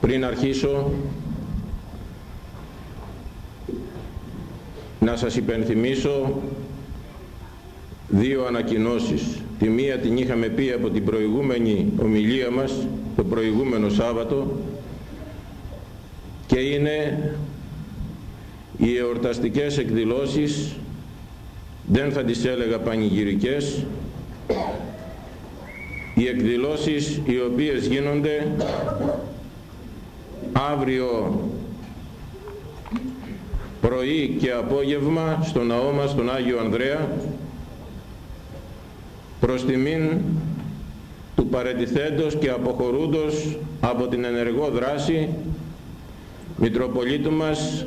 πριν αρχίσω να σας υπενθυμίσω δύο ανακοινώσεις. Τη μία την είχαμε πει από την προηγούμενη ομιλία μας, το προηγούμενο Σάββατο, και είναι οι εορταστικές εκδηλώσεις, δεν θα τις έλεγα πανηγυρικές, οι εκδηλώσεις οι οποίες γίνονται αύριο πρωί και απόγευμα στο ναό μας, τον Άγιο Ανδρέα, προς τιμήν του παρετηθέντος και αποχωρούντος από την ενεργό δράση Μητροπολίτου μας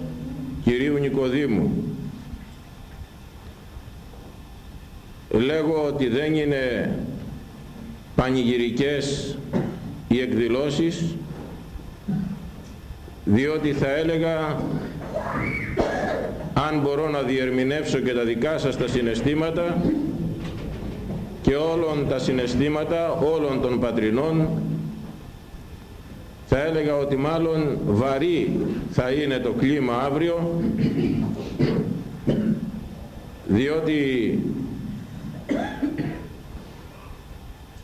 Κυρίου Νικοδήμου. Λέγω ότι δεν είναι πανηγυρικές οι εκδηλώσεις διότι θα έλεγα αν μπορώ να διερμηνεύσω και τα δικά σας τα συναισθήματα και όλων τα συναισθήματα όλων των πατρινών θα έλεγα ότι μάλλον βαρύ θα είναι το κλίμα αύριο διότι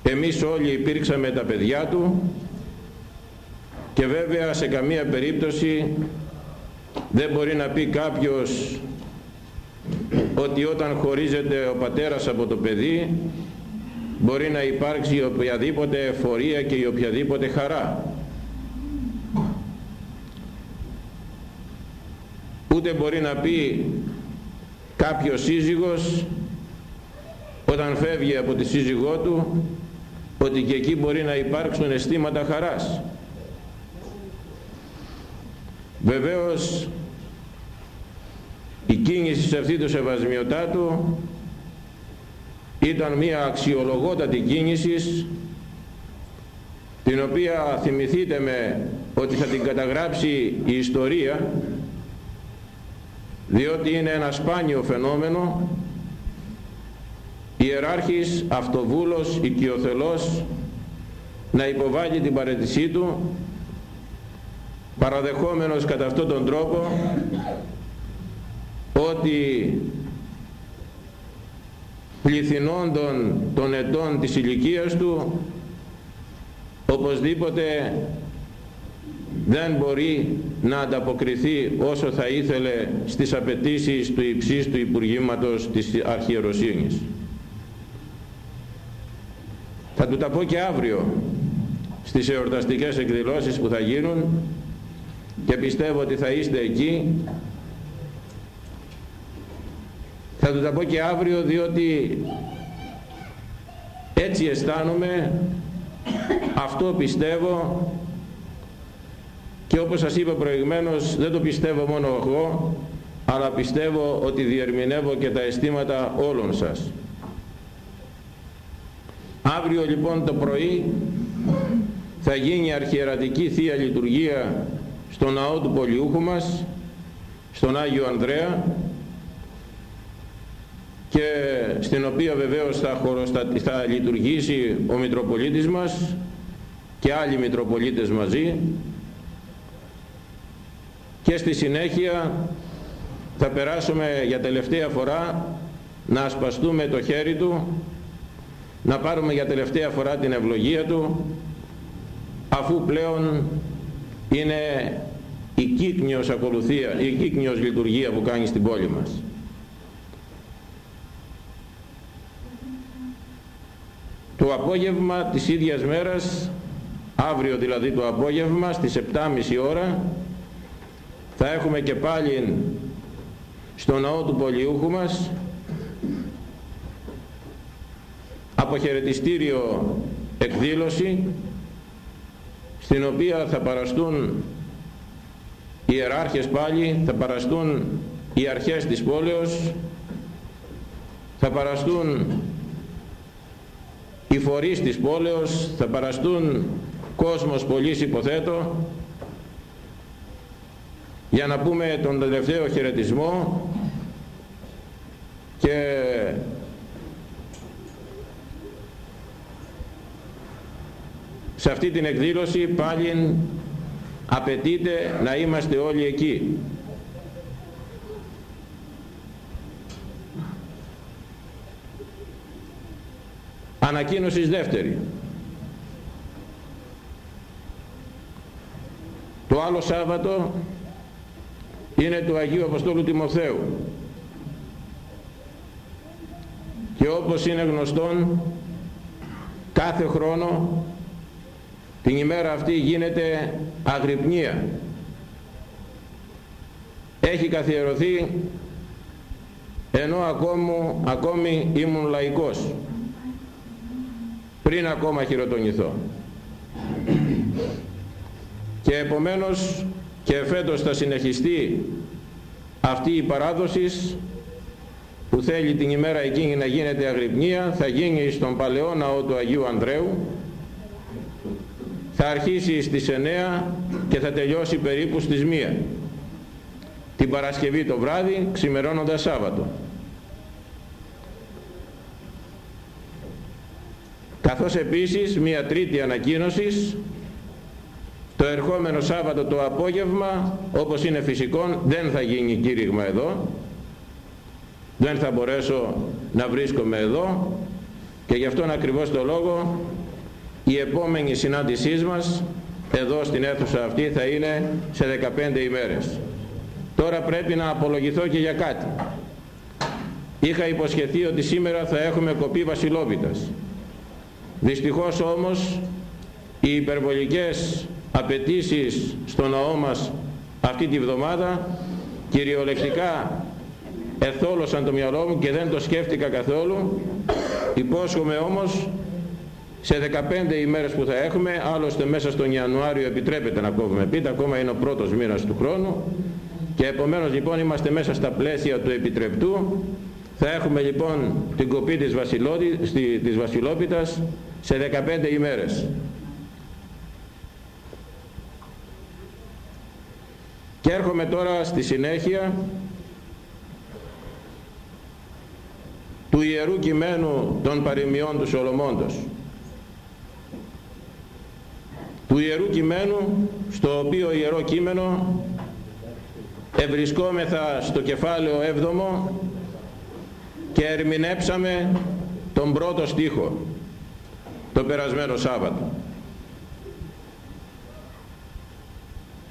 εμείς όλοι υπήρξαμε τα παιδιά του και βέβαια σε καμία περίπτωση δεν μπορεί να πει κάποιος ότι όταν χωρίζεται ο πατέρας από το παιδί μπορεί να υπάρξει οποιαδήποτε εφορία και η οποιαδήποτε χαρά. Ούτε μπορεί να πει κάποιος σύζυγος όταν φεύγει από τη σύζυγό του ότι και εκεί μπορεί να υπάρξουν αισθήματα χαράς. Βεβαίως η κίνηση σε αυτή το σεβασμιωτάτου ήταν μια αξιολογότατη κίνηση την οποία θυμηθείτε με ότι θα την καταγράψει η ιστορία διότι είναι ένα σπάνιο φαινόμενο. Ιεράρχης, αυτοβούλος, οικειοθελός να υποβάλει την παρέτησή του παραδεχόμενος κατά αυτόν τον τρόπο ότι πληθυνόντων των ετών της ηλικίας του οπωσδήποτε δεν μπορεί να ανταποκριθεί όσο θα ήθελε στις απαιτήσεις του υψίστου Υπουργήματος της Αρχιεροσύνης. Θα του τα πω και αύριο στις εορταστικές εκδηλώσεις που θα γίνουν και πιστεύω ότι θα είστε εκεί. Θα τους τα πω και αύριο διότι έτσι αισθάνομαι. Αυτό πιστεύω. Και όπως σας είπα προηγουμένως δεν το πιστεύω μόνο εγώ αλλά πιστεύω ότι διερμηνεύω και τα αισθήματα όλων σας. Αύριο λοιπόν το πρωί θα γίνει αρχιερατική Θεία Λειτουργία στο ναό του Πολιούχου μας στον Άγιο Ανδρέα και στην οποία βεβαίως θα, θα λειτουργήσει ο Μητροπολίτης μας και άλλοι Μητροπολίτες μαζί. Και στη συνέχεια θα περάσουμε για τελευταία φορά να ασπαστούμε το χέρι του να πάρουμε για τελευταία φορά την ευλογία του αφού πλέον είναι η κύκνιος ακολουθία, η κύκνιος λειτουργία που κάνει στην πόλη μας. Το απόγευμα της ίδιας μέρας, αύριο δηλαδή το απόγευμα στις 7.30 ώρα, θα έχουμε και πάλι στο ναό του Πολιούχου μας αποχαιρετιστήριο εκδήλωση στην οποία θα παραστούν οι ιεράρχες πάλι, θα παραστούν οι αρχές της πόλεως, θα παραστούν οι φορείς της πόλεως, θα παραστούν κόσμος πολλής υποθέτω. Για να πούμε τον τελευταίο χαιρετισμό και σε αυτή την εκδήλωση πάλι απαιτείται να είμαστε όλοι εκεί. Ανακοίνωσης δεύτερη. Το άλλο Σάββατο είναι του Αγίου Αποστόλου Τιμοθέου. Και όπως είναι γνωστόν, κάθε χρόνο την ημέρα αυτή γίνεται αγρυπνία. Έχει καθιερωθεί ενώ ακόμη, ακόμη ήμουν λαϊκός. Πριν ακόμα χειροτονηθώ. Και επομένως και φέτος θα συνεχιστεί αυτή η παράδοση που θέλει την ημέρα εκείνη να γίνεται αγρυπνία. Θα γίνει στον παλαιό ναό του Αγίου Ανδρέου θα αρχίσει στις 9 και θα τελειώσει περίπου στις 1 την Παρασκευή το βράδυ ξημερώνοντας Σάββατο. Καθώς επίσης μια τρίτη ανακοίνωσης το ερχόμενο Σάββατο το απόγευμα όπως είναι φυσικό δεν θα γίνει κήρυγμα εδώ. Δεν θα μπορέσω να βρίσκομαι εδώ και γι' αυτόν ακριβώς το λόγο η επόμενη συνάντησής μας εδώ στην αίθουσα αυτή θα είναι σε 15 ημέρες. Τώρα πρέπει να απολογηθώ και για κάτι. Είχα υποσχεθεί ότι σήμερα θα έχουμε κοπή βασιλόπιτας. Δυστυχώς όμως οι υπερβολικές απαιτήσεις στο ναό μας αυτή τη βδομάδα κυριολεκτικά εθόλωσαν το μυαλό μου και δεν το σκέφτηκα καθόλου. Υπόσχομαι όμως σε 15 ημέρες που θα έχουμε άλλωστε μέσα στον Ιανουάριο επιτρέπεται να κόβουμε πίτα ακόμα είναι ο πρώτος μήνας του χρόνου και επομένως λοιπόν είμαστε μέσα στα πλαίσια του επιτρεπτού θα έχουμε λοιπόν την κοπή της, της Βασιλόπιτας σε 15 ημέρες. Και έρχομαι τώρα στη συνέχεια του Ιερού Κειμένου των Παροιμιών του Σολομώντος. Του Ιερού Κειμένου, στο οποίο Ιερό Κείμενο ευρισκόμεθα στο κεφάλαιο 7 και ερμηνέψαμε τον πρώτο στίχο το περασμένο Σάββατο.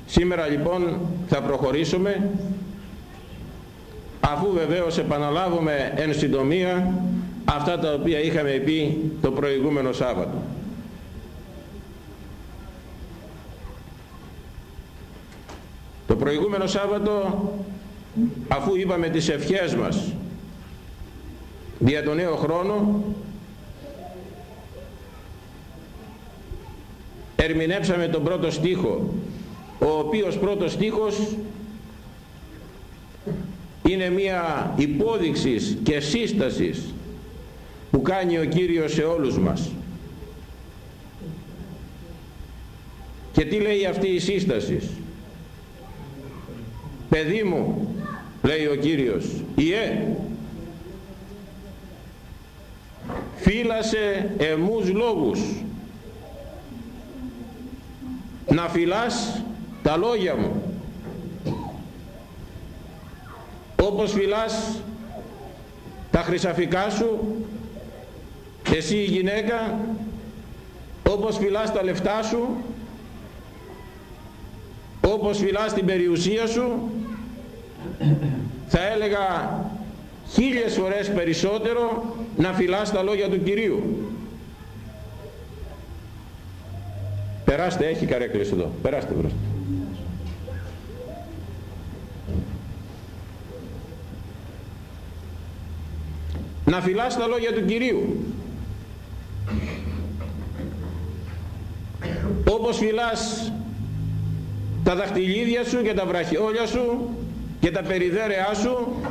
Σήμερα λοιπόν θα προχωρήσουμε αφού βεβαίως επαναλάβουμε εν συντομία αυτά τα οποία είχαμε πει το προηγούμενο Σάββατο. Το προηγούμενο Σάββατο αφού είπαμε τις ευχές μας για τον νέο χρόνο ερμηνεύσαμε τον πρώτο στίχο ο οποίος πρώτος στίχος είναι μια υπόδειξης και σύστασης που κάνει ο Κύριος σε όλους μας. Και τι λέει αυτή η σύσταση; Παιδί μου λέει ο Κύριος Ιε φύλασε εμούς λόγους να φυλάς τα λόγια μου όπως φυλάς τα χρυσαφικά σου εσύ η γυναίκα όπως φυλάς τα λεφτά σου όπως φυλάς την περιουσία σου θα έλεγα χίλιες φορές περισσότερο να φυλάς τα λόγια του Κυρίου Περάστε, έχει καρέκλες εδώ. Περάστε μπροστά. Να φυλάς τα λόγια του Κυρίου. Όπως φυλάς τα δαχτυλίδια σου και τα βραχιόλια σου και τα περιδέρεά σου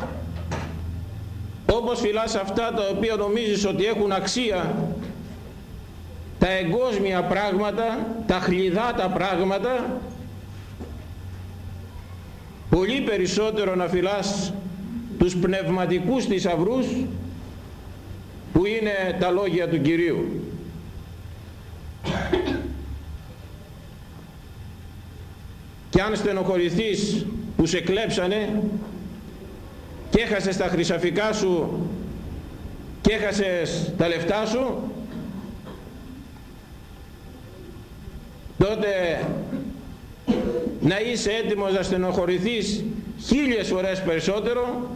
όπως φυλάς αυτά τα οποία νομίζεις ότι έχουν αξία τα εγκόσμια πράγματα, τα χλιδάτα πράγματα πολύ περισσότερο να φυλάς τους πνευματικούς θησαυρού που είναι τα λόγια του Κυρίου. και αν στενοχωρηθείς που σε κλέψανε και έχασες τα χρυσαφικά σου και έχασες τα λεφτά σου. Τότε να είσαι έτοιμος να στενοχωρηθείς χίλιες φορές περισσότερο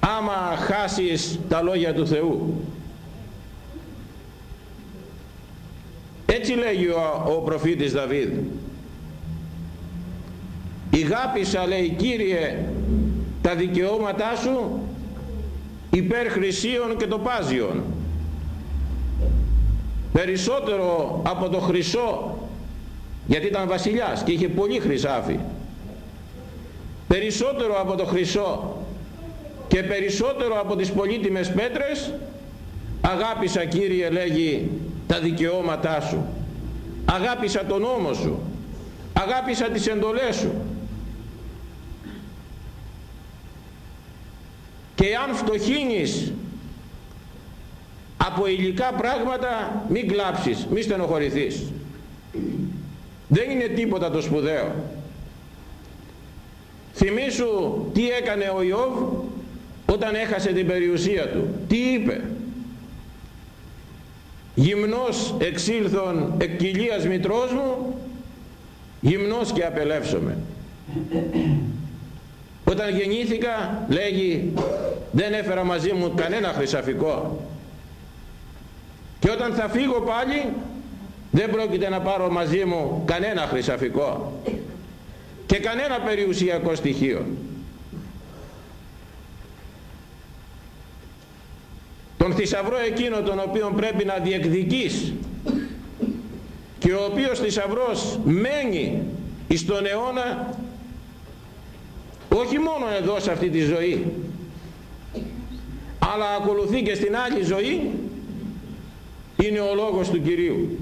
άμα χάσεις τα λόγια του Θεού. Έτσι λέγει ο, ο προφήτης Δαβίδ «Ηγάπησα λέει Κύριε τα δικαιώματά σου υπέρ χρυσίων και τοπάζιων. Περισσότερο από το χρυσό γιατί ήταν βασιλιάς και είχε πολύ χρυσάφι περισσότερο από το χρυσό και περισσότερο από τις πολύτιμες πέτρες αγάπησα Κύριε λέγει τα δικαιώματά σου. Αγάπησα τον νόμο σου. Αγάπησα τις εντολές σου και αν φτωχύνεις από υλικά πράγματα μην κλάψεις, μην στενοχωρηθείς. Δεν είναι τίποτα το σπουδαίο. Θυμήσου τι έκανε ο Ιώβ όταν έχασε την περιουσία του. Τι είπε; Γυμνός εξήλθον εκ κοιλίας μητρός μου γυμνός και απελεύσομαι όταν γεννήθηκα λέγει δεν έφερα μαζί μου κανένα χρυσαφικό. Και όταν θα φύγω πάλι δεν πρόκειται να πάρω μαζί μου κανένα χρυσαφικό. Και κανένα περιουσιακό στοιχείο. Τον θησαυρό εκείνο τον οποίο πρέπει να διεκδικείς και ο οποίος θησαυρός μένει στον αιώνα όχι μόνο εδώ σε αυτή τη ζωή αλλά ακολουθεί και στην άλλη ζωή είναι ο λόγος του Κυρίου.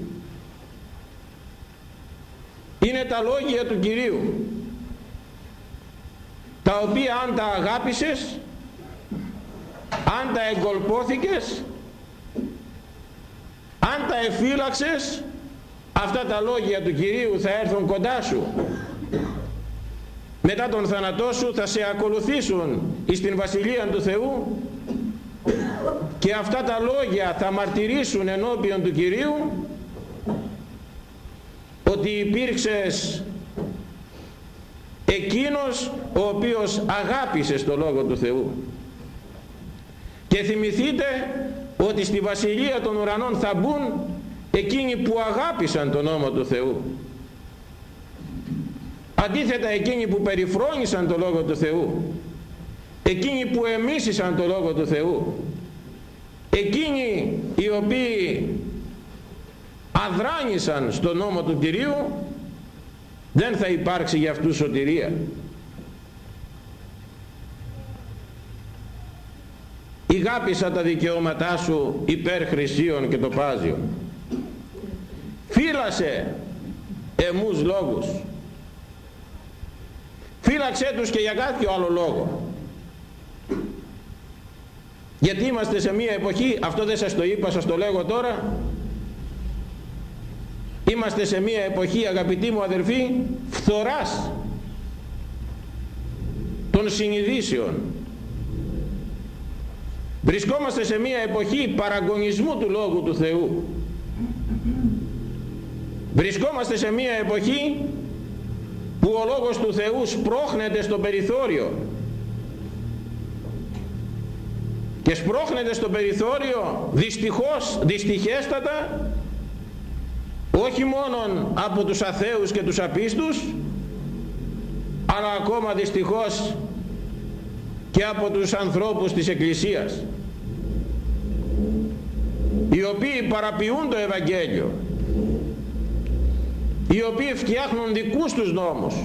Είναι τα λόγια του Κυρίου τα οποία αν τα αγάπησες αν τα εγκολπώθηκες αν τα εφύλαξες αυτά τα λόγια του Κυρίου θα έρθουν κοντά σου μετά τον θάνατό σου θα σε ακολουθήσουν στην Βασιλεία του Θεού και αυτά τα λόγια θα μαρτυρήσουν ενώπιον του Κυρίου ότι υπήρξες εκείνος ο οποίος αγάπησες το Λόγο του Θεού. Και θυμηθείτε ότι στη Βασιλεία των Ουρανών θα μπουν εκείνοι που αγάπησαν τον νόμο του Θεού αντίθετα εκείνοι που περιφρόνησαν το Λόγο του Θεού εκείνοι που εμίσησαν το Λόγο του Θεού εκείνοι οι οποίοι αδράνησαν στο νόμο του Κυρίου δεν θα υπάρξει για αυτούς σωτηρία. Ηγάπησα τα δικαιώματά σου υπέρ χρυσίων και τοπάζιων φύλασε εμούς λόγους φύλαξέ τους και για κάποιο άλλο λόγο. Γιατί είμαστε σε μια εποχή αυτό δεν σας το είπα σας το λέγω τώρα. Είμαστε σε μια εποχή αγαπητοί μου αδερφοί φθοράς των συνειδήσεων. Βρισκόμαστε σε μια εποχή παραγωνισμού του Λόγου του Θεού. Βρισκόμαστε σε μια εποχή που ο Λόγος του Θεούς σπρώχνεται στο περιθώριο. Και σπρώχνεται στο περιθώριο δυστυχώς, δυστυχέστατα όχι μόνο από τους αθέους και τους απίστους αλλά ακόμα δυστυχώς και από τους ανθρώπους της Εκκλησίας οι οποίοι παραποιούν το Ευαγγέλιο οι οποίοι φτιάχνουν δικούς τους νόμους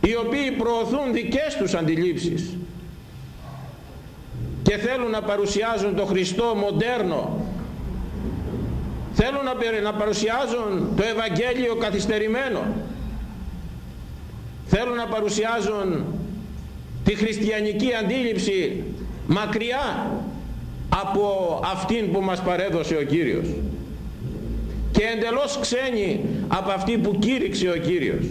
οι οποίοι προωθούν δικές τους αντιλήψεις και θέλουν να παρουσιάζουν το Χριστό μοντέρνο θέλουν να παρουσιάζουν το Ευαγγέλιο καθυστερημένο θέλουν να παρουσιάζουν τη χριστιανική αντίληψη μακριά από αυτήν που μας παρέδωσε ο Κύριος και εντελώς ξένοι από αυτή που κήρυξε ο Κύριος.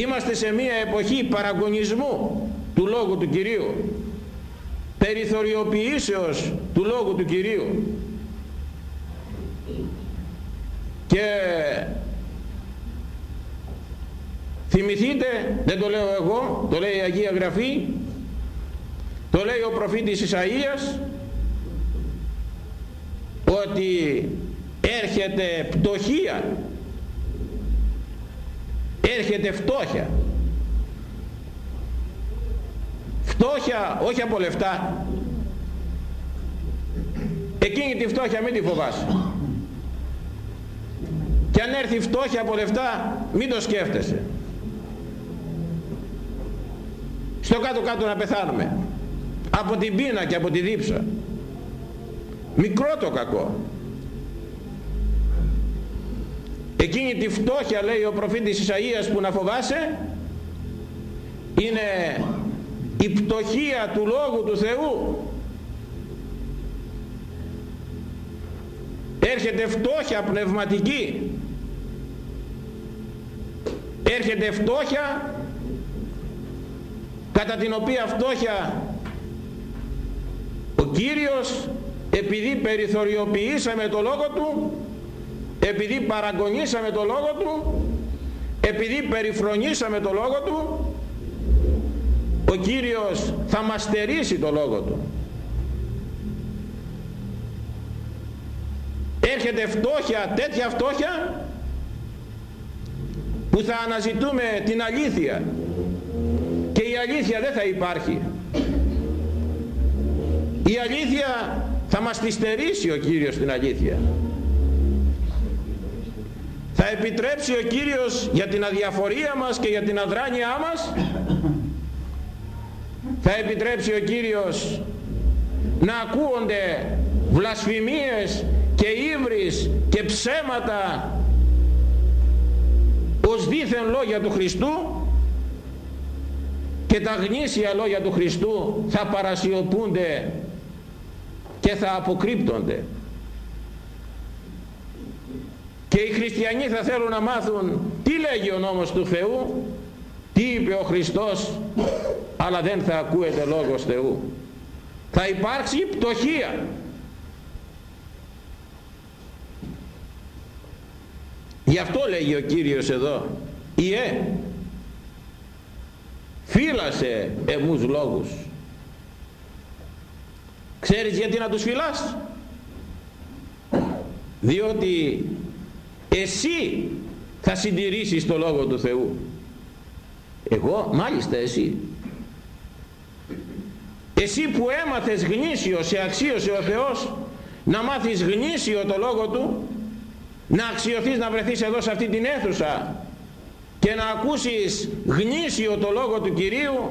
Είμαστε σε μια εποχή παραγωνισμού του Λόγου του Κυρίου, περιθωριοποιήσεως του Λόγου του Κυρίου και θυμηθείτε, δεν το λέω εγώ, το λέει η Αγία Γραφή, το λέει ο προφήτης Ισαΐας ότι έρχεται πτωχία. Έρχεται φτώχεια. Φτώχεια όχι από λεφτά. Εκείνη τη φτώχεια μην τη φοβάσαι. Και αν έρθει φτώχεια από λεφτά μην το σκέφτεσαι. Στο κάτω κάτω να πεθάνουμε. Από την πείνα και από τη δίψα μικρό το κακό. Εκείνη τη φτώχεια λέει ο προφήτης Ισαΐας που να φοβάσαι είναι η πτωχία του Λόγου του Θεού. Έρχεται φτώχεια πνευματική. Έρχεται φτώχεια κατά την οποία φτώχεια ο Κύριος επειδή περιθωριοποιήσαμε το Λόγο Του επειδή παραγωνίσαμε το Λόγο Του επειδή περιφρονήσαμε το Λόγο Του ο Κύριος θα μας στερήσει το Λόγο Του. Έρχεται φτώχεια, τέτοια φτώχεια που θα αναζητούμε την αλήθεια. Και η αλήθεια δεν θα υπάρχει. Η αλήθεια θα μας τη στερήσει ο Κύριος την αλήθεια. Θα επιτρέψει ο Κύριος για την αδιαφορία μας και για την αδράνειά μας. Θα επιτρέψει ο Κύριος να ακούονται βλασφημίες και ύβρις και ψέματα ως δίθεν λόγια του Χριστού και τα γνήσια λόγια του Χριστού θα παρασιωπούνται και θα αποκρύπτονται. Και οι χριστιανοί θα θέλουν να μάθουν τι λέγει ο νόμος του Θεού τι είπε ο Χριστός αλλά δεν θα ακούεται λόγος Θεού. Θα υπάρξει πτωχία. Γι' αυτό λέγει ο Κύριος εδώ Ιε φύλασε εμούς λόγους ξέρεις γιατί να τους φυλάς; Διότι εσύ θα συντηρήσεις το Λόγο του Θεού. Εγώ μάλιστα εσύ. Εσύ που έμαθες γνήσιο σε αξίωσε ο Θεός να μάθεις γνήσιο το Λόγο Του να αξιωθείς να βρεθείς εδώ σε αυτή την αίθουσα και να ακούσεις γνήσιο το Λόγο του Κυρίου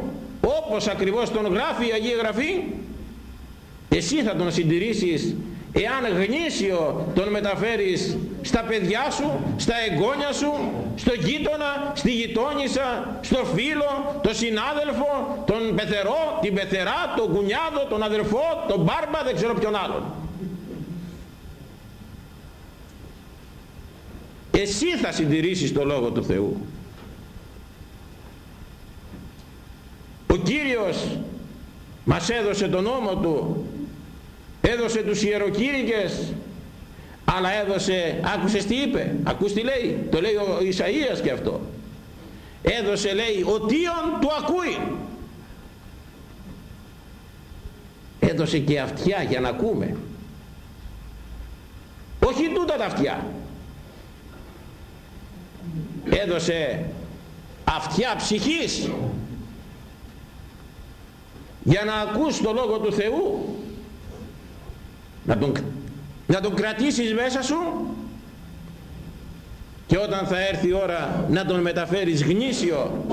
όπως ακριβώς τον γράφει η Αγία Γραφή εσύ θα τον συντηρήσεις εάν γνήσιο τον μεταφέρεις στα παιδιά σου, στα εγγόνια σου, στο γείτονα, στη γειτόνισσα, στο φίλο, τον συνάδελφο, τον πεθερό, την πεθερά, τον κουνιάδο, τον αδερφό, τον μπάρμπα, δεν ξέρω ποιον άλλον. Εσύ θα συντηρήσεις το Λόγο του Θεού. Ο Κύριος μας έδωσε τον νόμο Του έδωσε τους ιεροκήρυκες αλλά έδωσε άκουσες τι είπε ακούς τι λέει το λέει ο Ισαΐας και αυτό. Έδωσε λέει ο τίον του ακούει έδωσε και αυτιά για να ακούμε. Όχι τούτα τα αυτιά. Έδωσε αυτιά ψυχής για να ακούς το Λόγο του Θεού να τον, να τον κρατήσεις μέσα σου και όταν θα έρθει η ώρα να τον μεταφέρεις γνήσιο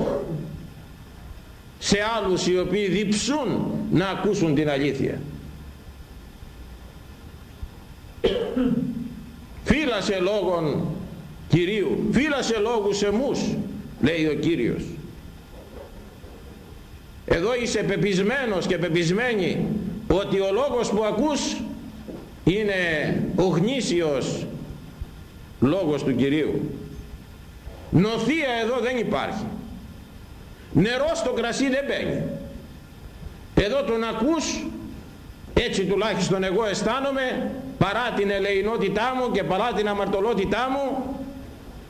σε άλλους οι οποίοι διψούν να ακούσουν την αλήθεια. Φύλασε λόγων Κυρίου φύλασε λόγους εμούς λέει ο Κύριος. Εδώ είσαι πεπισμένος και πεπισμένη ότι ο λόγος που ακούς είναι ο γνήσιος λόγος του Κυρίου. Νοθεία εδώ δεν υπάρχει. Νερός στο κρασί δεν μπαίνει εδώ τον ακούς έτσι τουλάχιστον εγώ αισθάνομαι παρά την ελεηνότητά μου και παρά την αμαρτωλότητά μου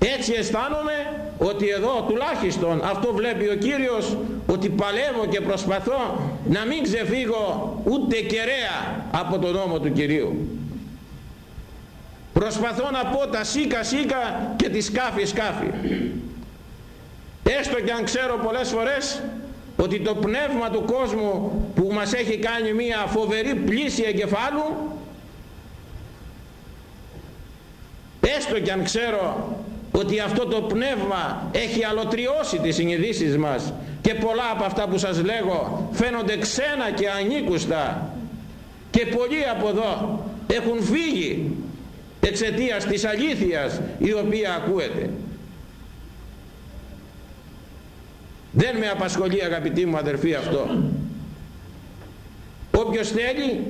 έτσι αισθάνομαι ότι εδώ τουλάχιστον αυτό βλέπει ο Κύριος ότι παλεύω και προσπαθώ να μην ξεφύγω ούτε κεραία από τον νόμο του Κυρίου. Προσπαθώ να πω τα σίκα σίκα και τη σκάφη σκάφη. Έστω και αν ξέρω πολλές φορές ότι το πνεύμα του κόσμου που μας έχει κάνει μια φοβερή πλήση εγκεφάλου έστω και αν ξέρω ότι αυτό το πνεύμα έχει αλωτριώσει τις συνειδήσεις μας και πολλά από αυτά που σας λέγω φαίνονται ξένα και ανήκουστα. Και πολλοί από εδώ έχουν φύγει εξαιτίας της αλήθειας η οποία ακούεται. Δεν με απασχολεί αγαπητοί μου αδερφοί αυτό. Όποιος θέλει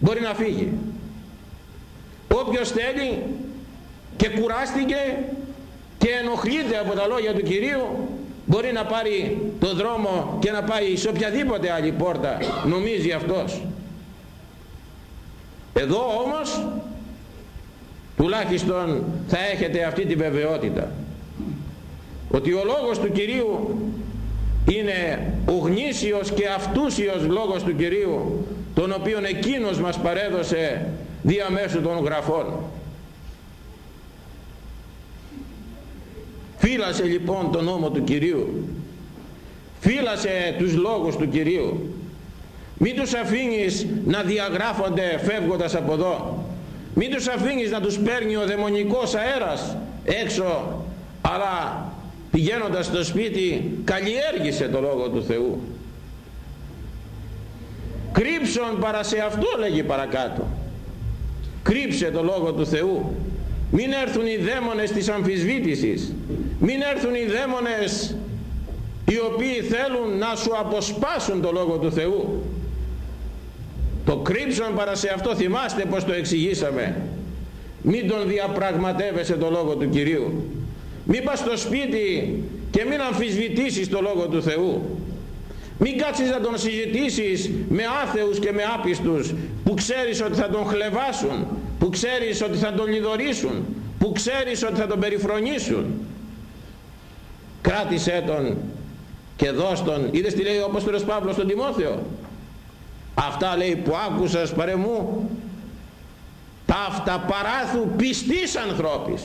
μπορεί να φύγει. Όποιος θέλει και κουράστηκε και ενοχλείται από τα λόγια του Κυρίου μπορεί να πάρει το δρόμο και να πάει σε οποιαδήποτε άλλη πόρτα νομίζει αυτός. Εδώ όμως τουλάχιστον θα έχετε αυτή τη βεβαιότητα ότι ο λόγος του Κυρίου είναι ο γνήσιος και αυτούσιος λόγος του Κυρίου τον οποίον εκείνος μας παρέδωσε διαμέσου των γραφών φύλασε λοιπόν τον νόμο του Κυρίου. Φύλασε τους λόγους του Κυρίου. Μην τους αφήνεις να διαγράφονται φεύγοντας από εδώ. Μην τους αφήνεις να τους παίρνει ο δαιμονικός αέρας έξω αλλά πηγαίνοντας στο σπίτι καλλιέργησε το Λόγο του Θεού. Κρύψον παρά σε αυτό λέγει παρακάτω. Κρύψε το Λόγο του Θεού μην έρθουν οι δαίμονες της αμφισβήτησης. Μην έρθουν οι δαίμονες οι οποίοι θέλουν να σου αποσπάσουν το Λόγο του Θεού. Το κρύψον παρά σε αυτό θυμάστε πως το εξηγήσαμε. Μην τον διαπραγματεύεσαι το Λόγο του Κυρίου. Μην πας στο σπίτι και μην αμφισβητήσεις το Λόγο του Θεού. Μην κάτσεις να τον συζητήσεις με άθεους και με άπιστους που ξέρεις ότι θα τον χλεβάσουν που ξέρεις ότι θα τον λιδωρήσουν. Που ξέρεις ότι θα τον περιφρονήσουν. Κράτησέ τον και δώσ' τον. Είδες τι λέει ο Απόστολος Παύλος στον Τιμόθεο; Αυτά λέει που άκουσας παρεμού τα αυτά παράθου πιστής ανθρώπης.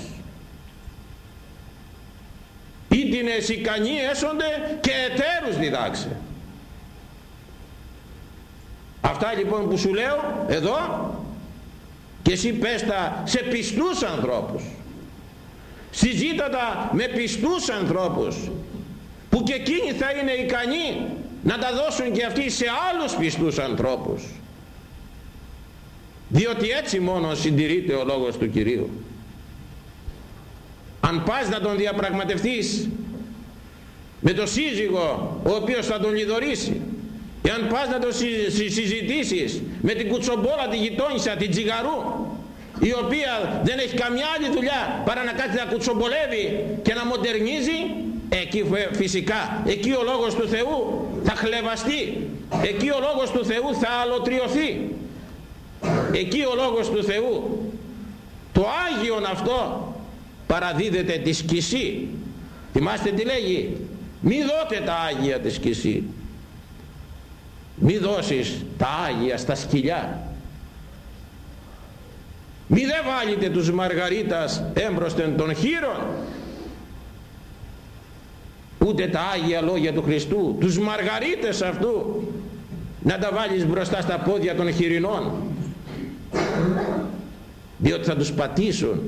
Ήτινες ικανοί έσονται και εταίρους διδάξε. Αυτά λοιπόν που σου λέω εδώ και εσύ πες τα σε πιστούς ανθρώπους. Συζήτα τα με πιστούς ανθρώπους που και εκείνοι θα είναι ικανοί να τα δώσουν και αυτοί σε άλλους πιστούς ανθρώπους. Διότι έτσι μόνο συντηρείται ο λόγος του Κυρίου. Αν πας να τον διαπραγματευτείς με το σύζυγο ο οποίος θα τον λιδωρήσει εάν πας να το συζητήσεις με την κουτσομπόλα τη γειτόνισσα την τσιγαρού η οποία δεν έχει καμιά άλλη δουλειά παρά να κάτσει να κουτσομπολεύει και να μοντερνίζει εκεί φυσικά εκεί ο λόγος του Θεού θα χλεβαστεί. Εκεί ο λόγος του Θεού θα αλωτριωθεί. Εκεί ο λόγος του Θεού το Άγιον αυτό παραδίδεται τη σκησή θυμάστε τι λέγει; Μη δώτε τα Άγια τη σκησή μη δώσεις τα Άγια στα σκυλιά. Μη δε βάλετε τους μαργαρίτας έμπροσθεν των χείρων. Ούτε τα Άγια Λόγια του Χριστού τους μαργαρίτες αυτού να τα βάλεις μπροστά στα πόδια των χειρινών διότι θα τους πατήσουν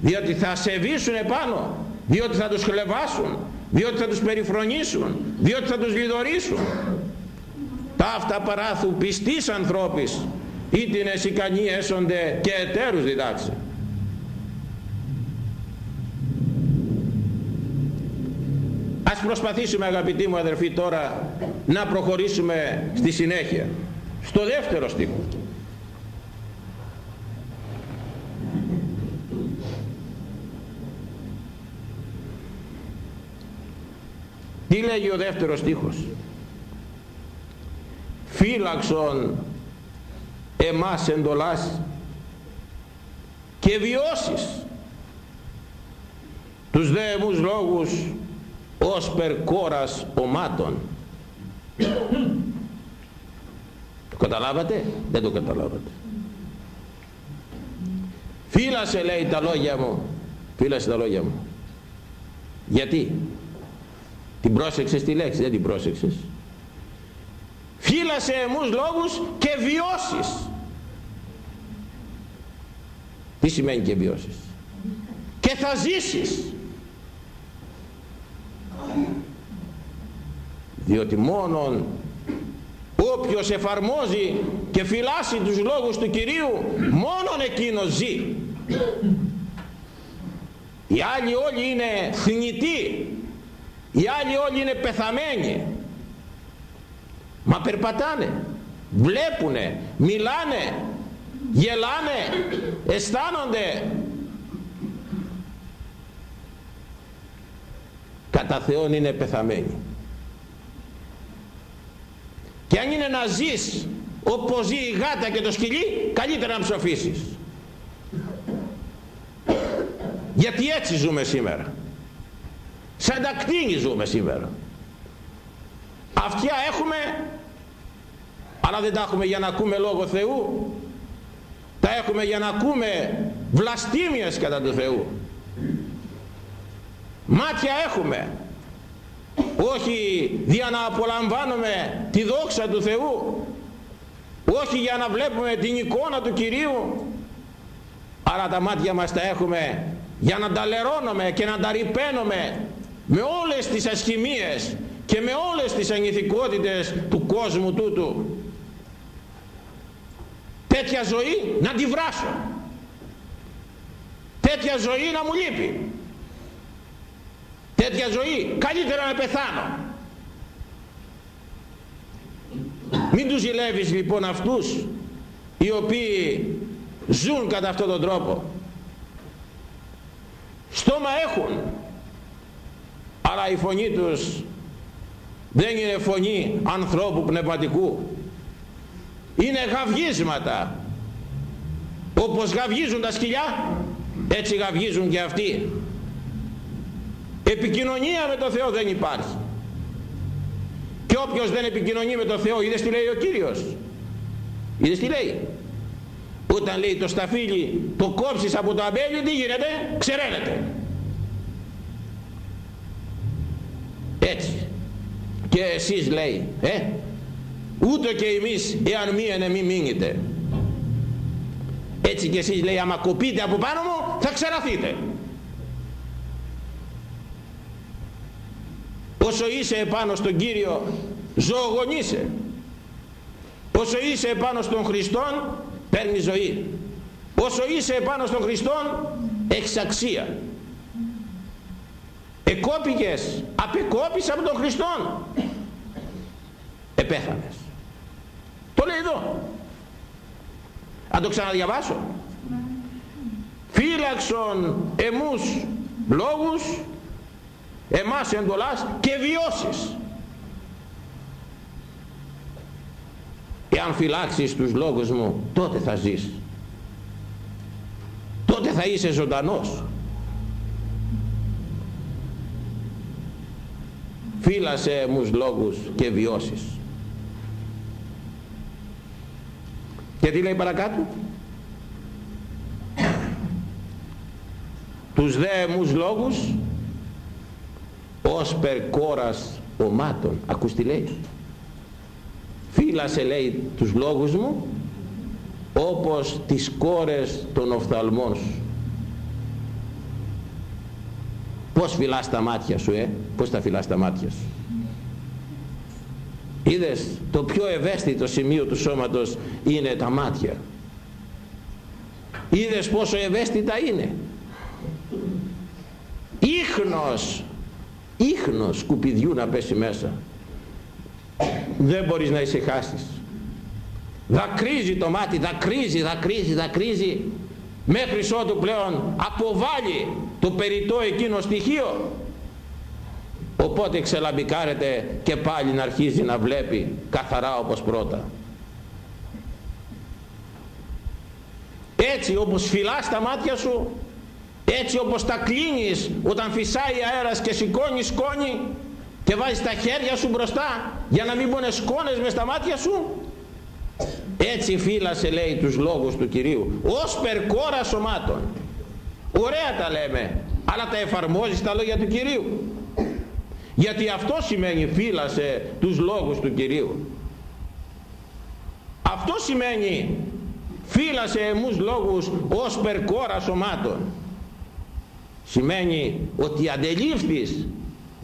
διότι θα σεβήσουν επάνω διότι θα τους χλεβάσουν διότι θα τους περιφρονήσουν διότι θα τους λιδωρήσουν τα αυτά παράθου πιστής ανθρώπης ή την εσικανή έσονται και εταίρους διδάξει. Ας προσπαθήσουμε αγαπητοί μου αδερφοί τώρα να προχωρήσουμε στη συνέχεια στο δεύτερο στίχο. Τι λέγει ο δεύτερος στίχος; Φύλαξον εμάς εντολάς και βιώσεις. Τους δέμους λόγους ως περκόρας ομάτων. Το καταλάβατε; Δεν το καταλάβατε. Φύλασε λέει τα λόγια μου. Φύλασε τα λόγια μου. Γιατί; Την πρόσεξες τη λέξη δεν την πρόσεξες φύλασε εμούς λόγους και βιώσεις. Τι σημαίνει και βιώσεις; Και θα ζήσεις. Διότι μόνον όποιος εφαρμόζει και φυλάσει τους λόγους του Κυρίου μόνον εκείνος ζει. Οι άλλοι όλοι είναι θνητοί. Οι άλλοι όλοι είναι πεθαμένοι μα περπατάνε. Βλέπουνε μιλάνε γελάνε αισθάνονται. Κατά Θεόν είναι πεθαμένοι. Και αν είναι να ζεις όπως ζει η γάτα και το σκυλί καλύτερα να ψοφήσεις. Γιατί έτσι ζούμε σήμερα. Σαν τα κτίνη ζούμε σήμερα. Αυτιά έχουμε αλλά δεν τα έχουμε για να ακούμε λόγο Θεού τα έχουμε για να ακούμε βλαστήμιες κατά του Θεού. Μάτια έχουμε. Όχι για να απολαμβάνουμε τη δόξα του Θεού. Όχι για να βλέπουμε την εικόνα του Κυρίου. Αλλά τα μάτια μας τα έχουμε για να τα λερώνουμε και να τα ρηπαίνουμε με όλες τις ασχημίες και με όλες τις ανηθικότητες του κόσμου τούτου τέτοια ζωή να τη βράσω. Τέτοια ζωή να μου λείπει. Τέτοια ζωή καλύτερα να πεθάνω. Μην τους ζηλεύεις λοιπόν αυτούς οι οποίοι ζουν κατά αυτόν τον τρόπο. Στόμα έχουν αλλά η φωνή τους δεν είναι φωνή ανθρώπου πνευματικού είναι γαυγίσματα. Όπως γαυγίζουν τα σκυλιά έτσι γαυγίζουν και αυτοί. Επικοινωνία με το Θεό δεν υπάρχει. Και όποιος δεν επικοινωνεί με το Θεό είδες τι λέει ο Κύριος. Είδες τι λέει. Όταν λέει το σταφύλι το κόψεις από το αμπέλι τι γίνεται; Ξεραίνεται. Έτσι. Και εσείς λέει ε, ούτε και εμείς εάν μείνε μη μείνετε. Έτσι και εσείς λέει άμα κοπείτε από πάνω μου θα ξεραθείτε όσο είσαι επάνω στον Κύριο ζωογονείσαι όσο είσαι επάνω στον Χριστόν παίρνει ζωή. Όσο είσαι επάνω στον Χριστόν έχεις αξία. Εκόπηκες απεκόπης από τον Χριστόν. Επέθανες το λέει εδώ. Αν το ξαναδιαβάσω. Φύλαξον εμούς λόγους εμάς εντολάς και βιώσεις. Εάν φυλάξεις τους λόγους μου τότε θα ζεις. Τότε θα είσαι ζωντανός. Φύλασε μους λόγους και βιώσεις και τι λέει παρακάτω. Τους δέμους λόγους ως περκόρας ομάτων. Ακούς τι λέει. Φύλασε λέει τους λόγους μου όπως τις κόρες των οφθαλμών σου. Πως φυλάς τα μάτια σου ε; Πως τα φυλάς τα μάτια σου είδες το πιο ευαίσθητο σημείο του σώματος είναι τα μάτια. Είδες πόσο ευαίσθητα είναι. Ίχνος ίχνος σκουπιδιού να πέσει μέσα. Δεν μπορείς να ησυχάσεις. Δακρύζει το μάτι δακρύζει, δακρύζει, δακρύζει. Μέχρι ότου πλέον αποβάλει το περιττό εκείνο στοιχείο οπότε ξελαμπικάρεται και πάλι να αρχίζει να βλέπει καθαρά όπως πρώτα. Έτσι όπως φυλάς τα μάτια σου έτσι όπως τα κλείνεις όταν φυσάει αέρας και σηκώνει σκόνη και βάζεις τα χέρια σου μπροστά για να μην μπουν σκόνες μες στα μάτια σου. Έτσι φύλασε λέει τους λόγους του Κυρίου. Ως περκόρα σωμάτων. Ωραία τα λέμε αλλά τα εφαρμόζεις τα λόγια του Κυρίου γιατί αυτό σημαίνει φύλασε τους λόγους του Κυρίου. Αυτό σημαίνει φύλασε εμούς λόγους ως περκόρα σωμάτων. Σημαίνει ότι αντελήφθης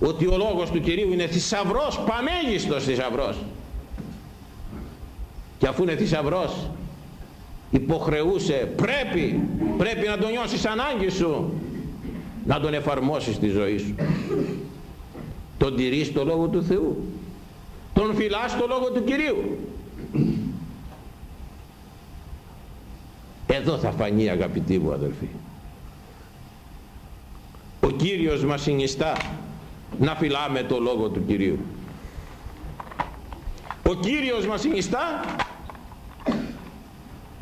ότι ο λόγος του Κυρίου είναι θησαυρός, παμέγιστος θησαυρός. Και αφού είναι θησαυρός υποχρεούσε πρέπει πρέπει να τον νιώσεις ανάγκη σου να τον εφαρμόσεις στη ζωή σου τον τηρείς το λόγο του Θεού. Τον φυλάς το λόγο του Κυρίου. Εδώ θα φανεί αγαπητοί μου αδελφοί. Ο Κύριος μας συνιστά να φυλάμε το λόγο του Κυρίου. Ο Κύριος μας συνιστά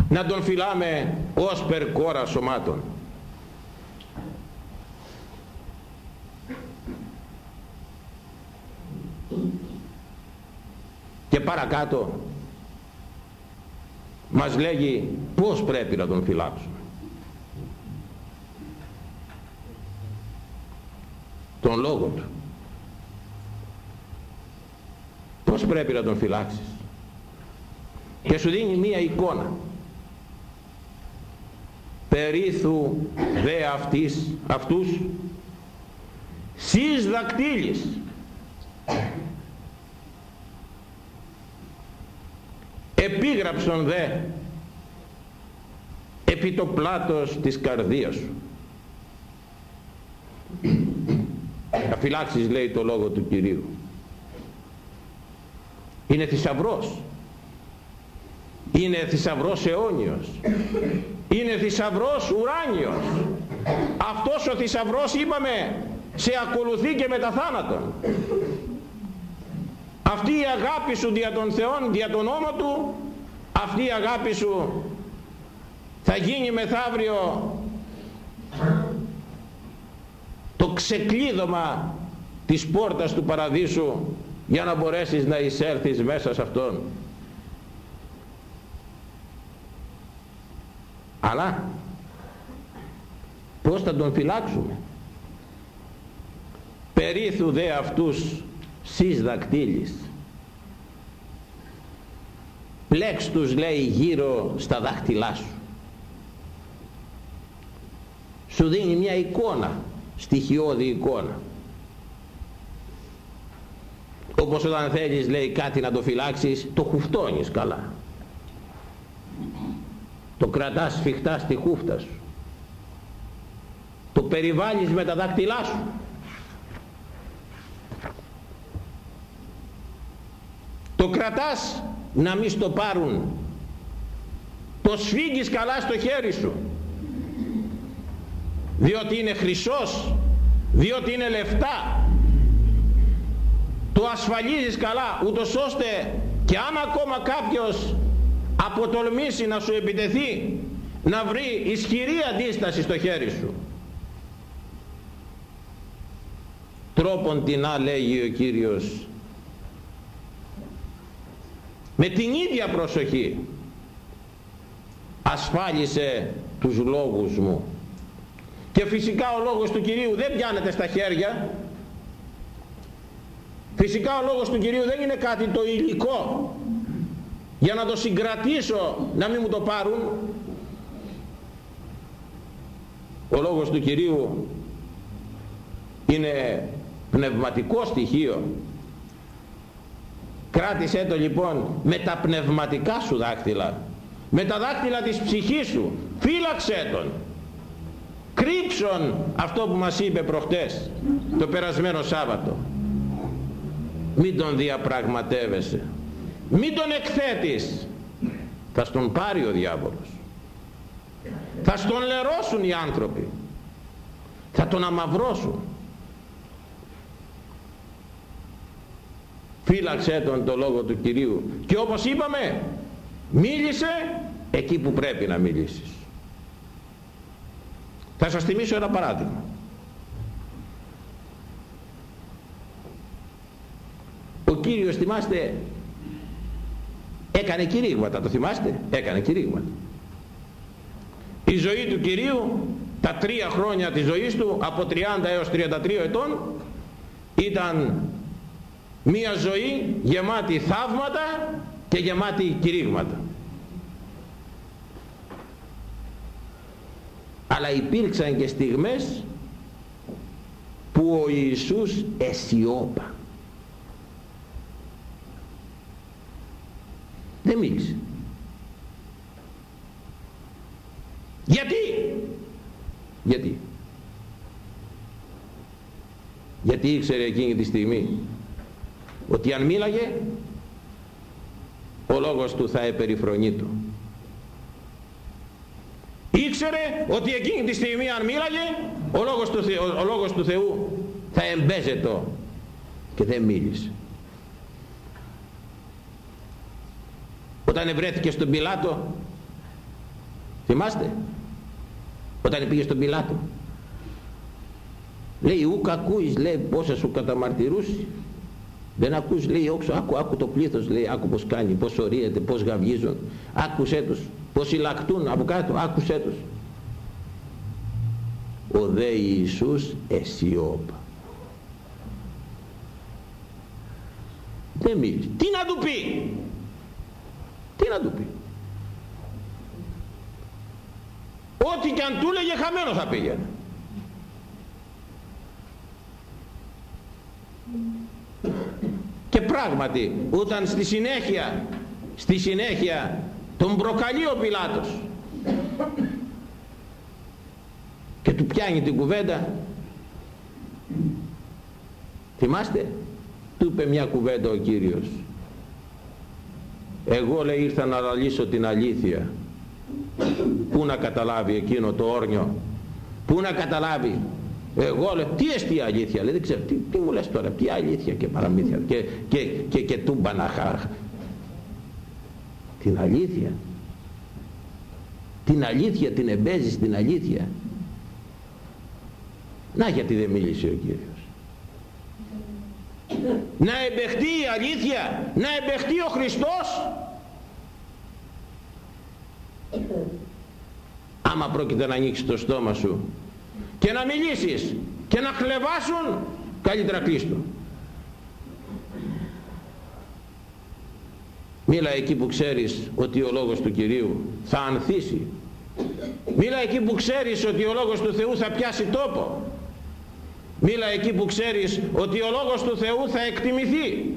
να τον φυλάμε ως περκόρα σωμάτων και παρακάτω μας λέγει πως πρέπει να τον φυλάξουμε. Τον λόγο του. Πως πρέπει να τον φυλάξεις. Και σου δίνει μία εικόνα. Περίθου δε αυτής, αυτούς σεις δακτύλης επίγραψον δε επί το πλάτος της καρδίας σου. Να φυλάξεις λέει το λόγο του Κυρίου. Είναι θησαυρός. Είναι θησαυρός αιώνιος. Είναι θησαυρός ουράνιος. Αυτός ο θησαυρός είπαμε σε ακολουθεί και μετά θάνατον αυτή η αγάπη σου δια των Θεών δια τον νόμο του αυτή η αγάπη σου θα γίνει μεθαύριο το ξεκλείδωμα της πόρτας του παραδείσου για να μπορέσεις να εισέλθεις μέσα σε αυτόν. Αλλά πως θα τον φυλάξουμε; Περίθου δε αυτούς σεις δακτύλης πλέξ τους λέει γύρω στα δάχτυλά σου. Σου δίνει μια εικόνα στοιχειώδη εικόνα. Όπως όταν θέλεις λέει κάτι να το φυλάξεις το χουφτώνεις καλά. Το κρατάς σφιχτά στη χούφτα σου. Το περιβάλλεις με τα δάχτυλά σου το κρατάς να μην στο πάρουν. Το σφίγγεις καλά στο χέρι σου. Διότι είναι χρυσός διότι είναι λεφτά. Το ασφαλίζεις καλά ούτως ώστε και αν ακόμα κάποιος αποτολμήσει να σου επιτεθεί να βρει ισχυρή αντίσταση στο χέρι σου. Τρόπον την λέγει ο Κύριος με την ίδια προσοχή ασφάλισε τους λόγους μου. Και φυσικά ο λόγος του Κυρίου δεν πιάνεται στα χέρια. Φυσικά ο λόγος του Κυρίου δεν είναι κάτι το υλικό. Για να το συγκρατήσω να μην μου το πάρουν. Ο λόγος του Κυρίου είναι πνευματικό στοιχείο κράτησέ το λοιπόν με τα πνευματικά σου δάκτυλα με τα δάκτυλα της ψυχής σου. Φύλαξέ τον. Κρύψον αυτό που μας είπε προχτές το περασμένο Σάββατο. Μην τον διαπραγματεύεσαι. Μην τον εκθέτεις. Θα στον πάρει ο διάβολος. Θα στον λερώσουν οι άνθρωποι. Θα τον αμαυρώσουν φύλαξε τον το λόγο του Κυρίου. Και όπως είπαμε μίλησε εκεί που πρέπει να μιλήσεις. Θα σας θυμίσω ένα παράδειγμα. Ο Κύριος θυμάστε έκανε κηρύγματα. Το θυμάστε; Έκανε κηρύγματα. Η ζωή του Κυρίου τα τρία χρόνια της ζωής του από 30 έως 33 ετών ήταν μία ζωή γεμάτη θαύματα και γεμάτη κηρύγματα. Αλλά υπήρξαν και στιγμές που ο Ιησούς αισιόπα. Δεν μίλησε. Γιατί; Γιατί; Γιατί ήξερε εκείνη τη στιγμή ότι αν μίλαγε ο λόγος του θα επεριφρονεί του ήξερε ότι εκείνη τη στιγμή αν μίλαγε ο λόγος του, ο, ο λόγος του Θεού θα εμπέζεται και δεν μίλησε. Όταν βρέθηκε στον Πιλάτο θυμάστε όταν πήγε στον Πιλάτο λέει ουκ ακούεις λέει πόσα σου καταμαρτυρούσει δεν ακούς λέει όξο άκου άκου το πλήθος λέει άκου πως κάνει πως ορίεται πως γαυγίζουν άκουσέ τους πως συλλακτούν από κάτω άκουσέ τους. Ο δε Ιησούς εσιώπα δεν μίλησε. Τι να του πει; Τι να του πει; Ό,τι και αν του λέγε χαμένος θα πήγαινε και πράγματι όταν στη συνέχεια στη συνέχεια τον προκαλεί ο Πιλάτος και του πιάνει την κουβέντα θυμάστε του είπε μια κουβέντα ο Κύριος εγώ λέει ήρθα να λαλήσω την αλήθεια. Πού να καταλάβει εκείνο το όρνιο πού να καταλάβει εγώ λέω τι εστί αλήθεια λέει δεν ξέρω τι, τι μου λες τώρα τι αλήθεια και παραμύθια και, και, και, και τούμπα να την αλήθεια. Την αλήθεια την εμπέζεις την αλήθεια. Να γιατί δεν μίλησε ο Κύριος. Να εμπεχτεί η αλήθεια να εμπεχτεί ο Χριστός. Άμα πρόκειται να ανοίξει το στόμα σου και να μιλήσεις και να χλεβάσουν καλύτερα κλείστο. Μίλα εκεί που ξέρεις ότι ο λόγος του Κυρίου θα ανθίσει. Μίλα εκεί που ξέρεις ότι ο λόγος του Θεού θα πιάσει τόπο. Μίλα εκεί που ξέρεις ότι ο λόγος του Θεού θα εκτιμηθεί.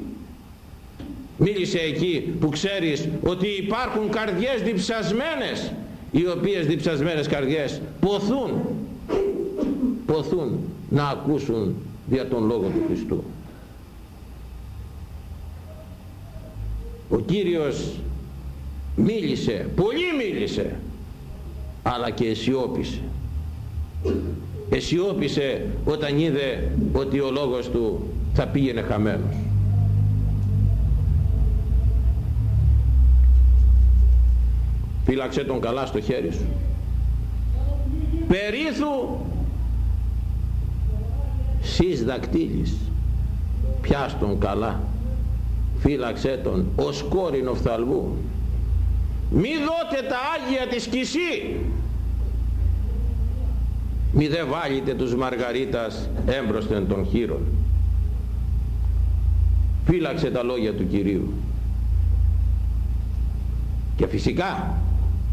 Μίλησε εκεί που ξέρεις ότι υπάρχουν καρδιές διψασμένες οι οποίες διψασμένες καρδιές ποθούν ποθούν να ακούσουν δια τον Λόγο του Χριστού. Ο Κύριος μίλησε πολύ μίλησε αλλά και αισιόπισε. Αισιόπισε όταν είδε ότι ο λόγος του θα πήγαινε χαμένος. Φύλαξε τον καλά στο χέρι σου. Περίθου σεις δακτύλης. Πιάσ' τον καλά. Φύλαξε τον ως κόρην οφθαλμού. Μη δώτε τα Άγια της Κισή. Μη δε βάλετε τους Μαργαρίτας έμπροσθεν των χείρων. Φύλαξε τα λόγια του Κυρίου. Και φυσικά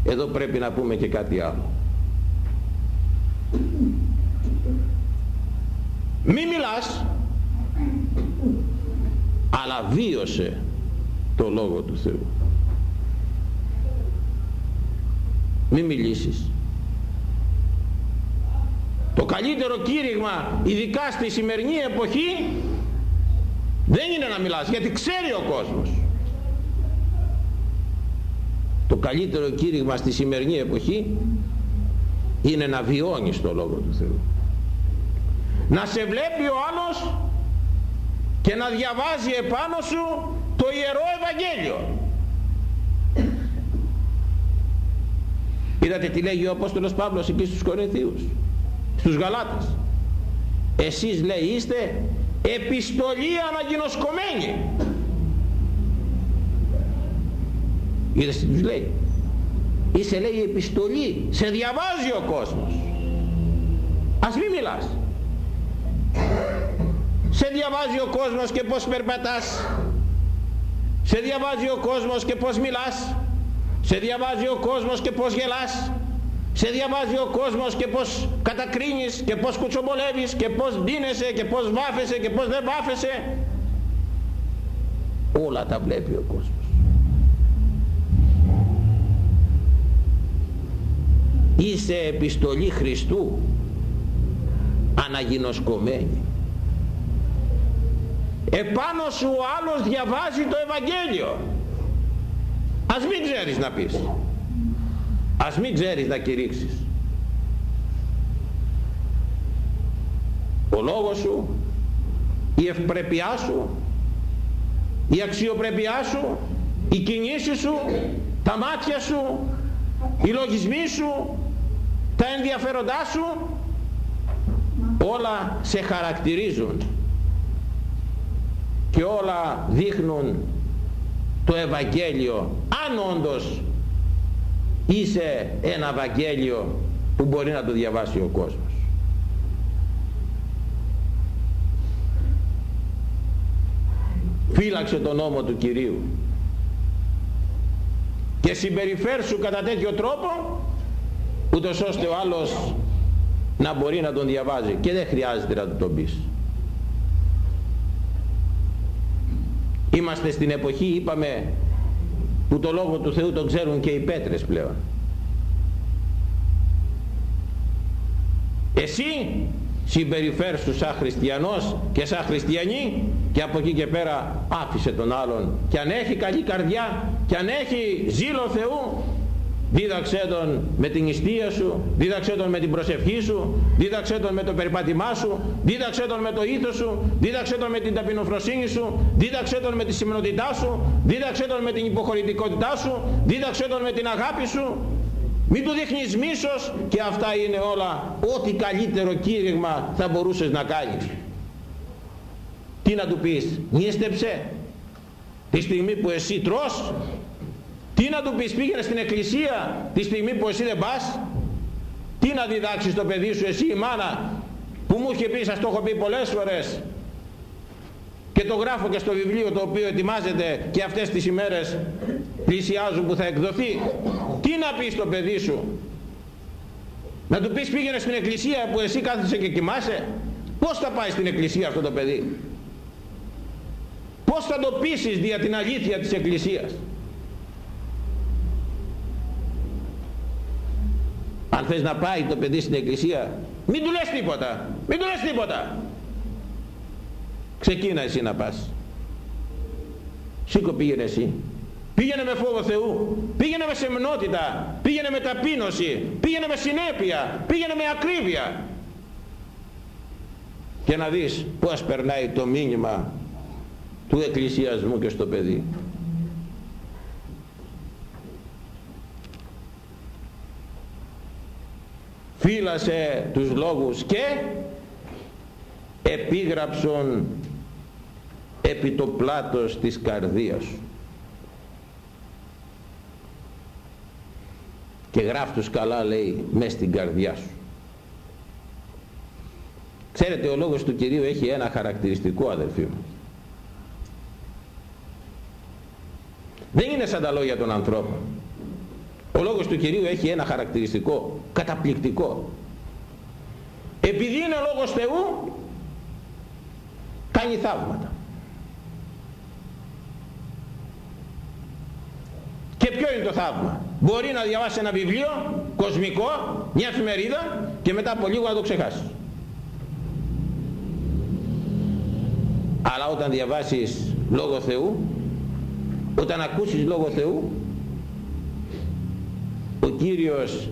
εδώ πρέπει να πούμε και κάτι άλλο μη μιλάς. Αλλά βίωσε το Λόγο του Θεού. Μη μιλήσεις. Το καλύτερο κήρυγμα ειδικά στη σημερινή εποχή δεν είναι να μιλάς γιατί ξέρει ο κόσμος. Το καλύτερο κήρυγμα στη σημερινή εποχή είναι να βιώνεις το Λόγο του Θεού να σε βλέπει ο άλλος και να διαβάζει επάνω σου το Ιερό Ευαγγέλιο. Είδατε τι λέγει ο Απόστολος Παύλος εκεί στους Κορινθίους στους Γαλάτες. Εσείς λέει είστε επιστολή αναγυνοσκομένη είδες τι τους λέει; Είσαι λέει επιστολή. Σε διαβάζει ο κόσμος. Ας μην μιλάς σε διαβάζει ο κόσμος και πως περπατάς. Σε διαβάζει ο κόσμος και πως μιλάς. Σε διαβάζει ο κόσμος και πως γελάς. Σε διαβάζει ο κόσμος και πως κατακρίνεις και πως κουτσομπολεύεις και πως δίνεσαι και πως βάφεσαι και πως δεν βάφεσαι. Όλα τα βλέπει ο κόσμος. Είσαι επιστολή Χριστού αναγυνοσκομένη επάνω σου ο άλλος διαβάζει το Ευαγγέλιο. Ας μην ξέρεις να πεις. Ας μην ξέρεις να κηρύξεις. Ο λόγος σου η ευπρέπειά σου η αξιοπρέπειά σου η κινήση σου τα μάτια σου οι λογισμοί σου τα ενδιαφέροντά σου όλα σε χαρακτηρίζουν και όλα δείχνουν το Ευαγγέλιο. Αν όντως είσαι ένα Ευαγγέλιο που μπορεί να το διαβάσει ο κόσμος. Φύλαξε τον νόμο του Κυρίου. Και συμπεριφέρσου κατά τέτοιο τρόπο ούτως ώστε ο άλλος να μπορεί να τον διαβάζει. Και δεν χρειάζεται να του τον πεις είμαστε στην εποχή είπαμε που το Λόγο του Θεού τον ξέρουν και οι πέτρες πλέον. Εσύ συμπεριφέρσου σαν χριστιανός και σαν χριστιανή και από εκεί και πέρα άφησε τον άλλον. Και αν έχει καλή καρδιά και αν έχει ζήλο Θεού δίδαξέ τον με την ιστία σου δίδαξέ τον με την προσευχή σου δίδαξέ τον με το περιπάτημά σου δίδαξέ τον με το ήθος σου δίδαξέ τον με την ταπεινοφροσύνη σου δίδαξέ τον με τη σημνότητά σου δίδαξέ τον με την υποχωρητικότητά σου δίδαξέ τον με την αγάπη σου. Μην του δείχνεις μίσος και αυτά είναι όλα ό,τι καλύτερο κήρυγμα θα μπορούσες να κάνεις. Τι να του πεις νίστεψε τη στιγμή που εσύ τρως τι να του πεις πήγαινε στην εκκλησία τη στιγμή που εσύ δεν πας; Τι να διδάξεις το παιδί σου εσύ η μάνα που μου είχε πει, σας το έχω πει πολλές φορές και το γράφω και στο βιβλίο το οποίο ετοιμάζεται και αυτές τις ημέρες πλησιάζουν που θα εκδοθεί. Τι να πεις το παιδί σου; Να του πεις πήγαινε στην εκκλησία που εσύ κάθεσαι και κοιμάσαι; Πώς θα πάει στην εκκλησία αυτό το παιδί; Πώς θα το πείσεις δια την αλήθεια της εκκλησίας; Αν θες να πάει το παιδί στην εκκλησία μην του λες τίποτα μην του λες τίποτα. Ξεκίνα εσύ να πας. Σήκω πήγαινε εσύ. Πήγαινε με φόβο Θεού πήγαινε με σεμνότητα πήγαινε με ταπείνωση πήγαινε με συνέπεια πήγαινε με ακρίβεια. Και να δεις πως περνάει το μήνυμα του εκκλησιασμού και στο παιδί φύλασε τους λόγους και επίγραψον επί το πλάτος της καρδίας σου. Και γράφτους καλά λέει μες στην καρδιά σου. Ξέρετε ο λόγος του Κυρίου έχει ένα χαρακτηριστικό αδελφοί μου. Δεν είναι σαν τα λόγια των ανθρώπων ο λόγος του Κυρίου έχει ένα χαρακτηριστικό, καταπληκτικό. Επειδή είναι ο λόγος Θεού, κάνει θαύματα. Και ποιο είναι το θαύμα; Μπορεί να διαβάσει ένα βιβλίο, κοσμικό, μια εφημερίδα και μετά από λίγο να το ξεχάσει. Αλλά όταν διαβάσεις Λόγο Θεού, όταν ακούσεις Λόγο Θεού, ο Κύριος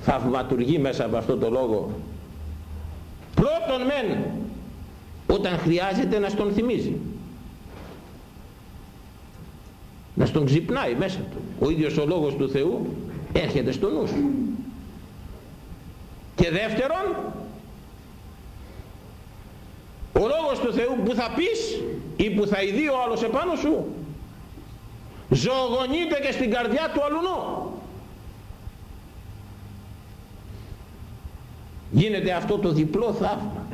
θαυματουργεί μέσα από αυτό το λόγο. Πρώτον μεν όταν χρειάζεται να στον θυμίζει. Να στον ξυπνάει μέσα του. Ο ίδιος ο λόγος του Θεού έρχεται στο νου σου. Και δεύτερον ο λόγος του Θεού που θα πεις ή που θα ειδεί ο άλλος επάνω σου ζωογονείται και στην καρδιά του αλουνού. Γίνεται αυτό το διπλό θαύμα.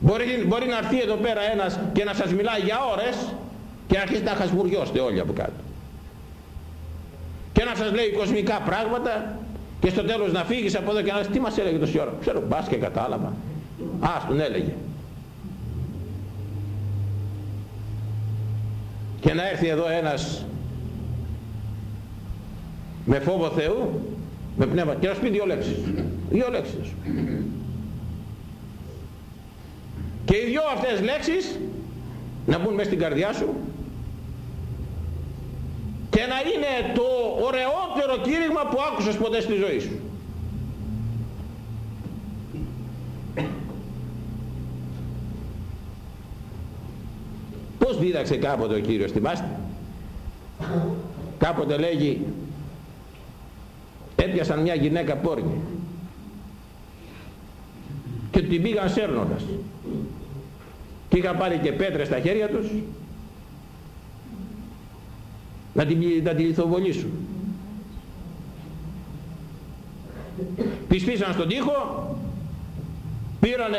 Μπορεί, μπορεί να έρθει εδώ πέρα ένας και να σας μιλάει για ώρες και να αρχίσει να χασμουριώστε όλοι από κάτω. Και να σας λέει κοσμικά πράγματα και στο τέλος να φύγεις από εδώ και να λες τι μας έλεγε τόση ώρα ξέρω μπας και κατάλαβα. Ας τον έλεγε και να έρθει εδώ ένας με φόβο Θεού με πνεύμα. Και να σου πει δύο λέξεις. Δύο λέξεις. Και οι δυο αυτές λέξεις να μπουν μέσα στην καρδιά σου και να είναι το ωραιότερο κήρυγμα που άκουσες ποτέ στη ζωή σου πως δίδαξε κάποτε ο Κύριος θυμάστε κάποτε λέγει έπιασαν μια γυναίκα πόρνη και την πήγαν σέρνοντας. Και είχαν πάρει και πέτρες στα χέρια τους να την, να τη λιθοβολήσουν πισπίσαν στον τοίχο πήρανε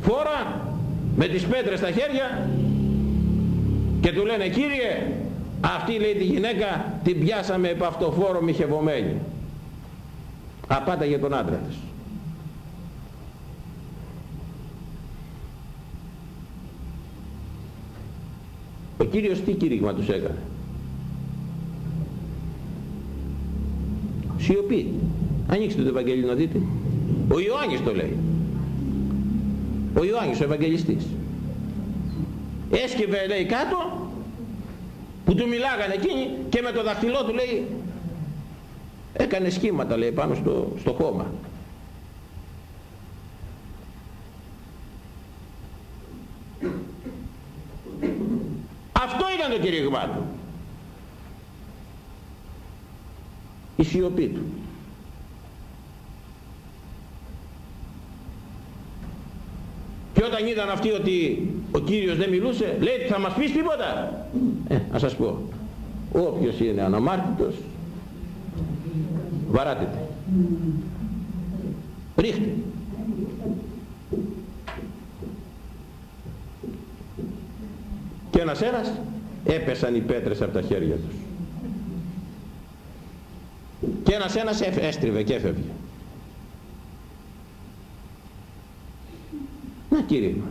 φόρα με τις πέτρες στα χέρια και του λένε κύριε αυτή λέει τη γυναίκα την πιάσαμε επ' αυτοφόρο μοιχευωμένη απάτα για τον άντρα της. Ο Κύριος τι κήρυγμα τους έκανε; Σιωπή. Ανοίξτε το Ευαγγέλιο να δείτε. Ο Ιωάννης το λέει. Ο Ιωάννης ο Ευαγγελιστής έσκυβε λέει κάτω που του μιλάγανε εκείνοι και με το δαχτυλό του λέει έκανε σχήματα λέει πάνω στο, στο χώμα. Αυτό ήταν το κηρύγμα του. Η σιωπή του. Και όταν είδαν αυτοί ότι ο Κύριος δεν μιλούσε λέει θα μας πεις τίποτα. Ε, να σας πω όποιος είναι αναμάρτητος βαράτε ρίχτε. Και ένας ένας έπεσαν οι πέτρες από τα χέρια τους. Και ένας ένας έστριβε και έφευγε. Να κήρυγμα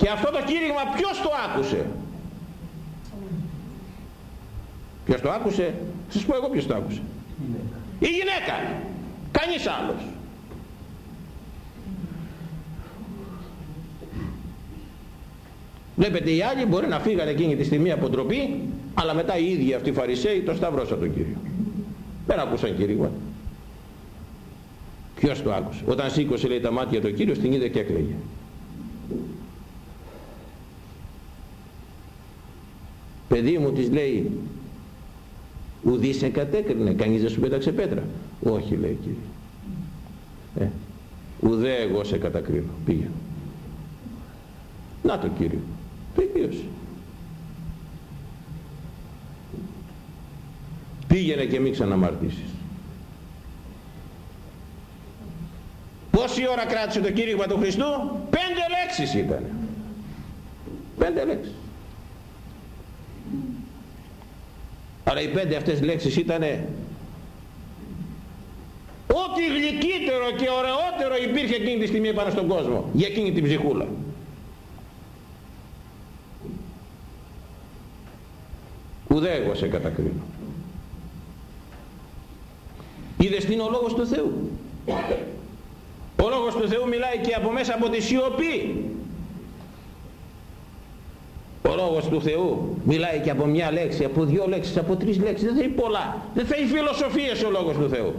και αυτό το κήρυγμα ποιος το άκουσε; Ποιος το άκουσε; Σας πω εγώ ποιος το άκουσε. Η γυναίκα. Κανείς άλλος. Βλέπετε οι άλλοι μπορεί να φύγανε εκείνη τη στιγμή από ντροπή αλλά μετά οι ίδιοι αυτοί οι φαρισαίοι το σταυρώσαν τον Κύριο. Δεν άκουσαν κήρυγμα. Ποιος το άκουσε; Όταν σήκωσε λέει τα μάτια του Κύριος την είδε και έκλαιγε παιδί μου της λέει ουδή σε κατέκρινε κανείς δεν σου πέταξε πέτρα όχι λέει κύριε ε, ουδέ εγώ σε κατακρίνω πήγαινε να το κύριο πήγαινε πήγαινε και μην ξαναμαρτήσεις πόση ώρα κράτησε το κήρυγμα του Χριστού πέντε λέξεις ήταν πέντε λέξεις αλλά οι πέντε αυτές λέξεις ήταν ό,τι γλυκύτερο και ωραιότερο υπήρχε εκείνη τη στιγμή πάνω στον κόσμο για εκείνη την ψυχούλα. Ουδέ εγώ σε κατακρίνω. Είδες τι είναι ο λόγος του Θεού; Ο λόγος του Θεού μιλάει και από μέσα από τη σιωπή ο λόγος του Θεού μιλάει και από μια λέξη, από δύο λέξεις, από τρεις λέξεις. Δεν θέλει πολλά. Δεν θέλει φιλοσοφίες ο λόγος του Θεού.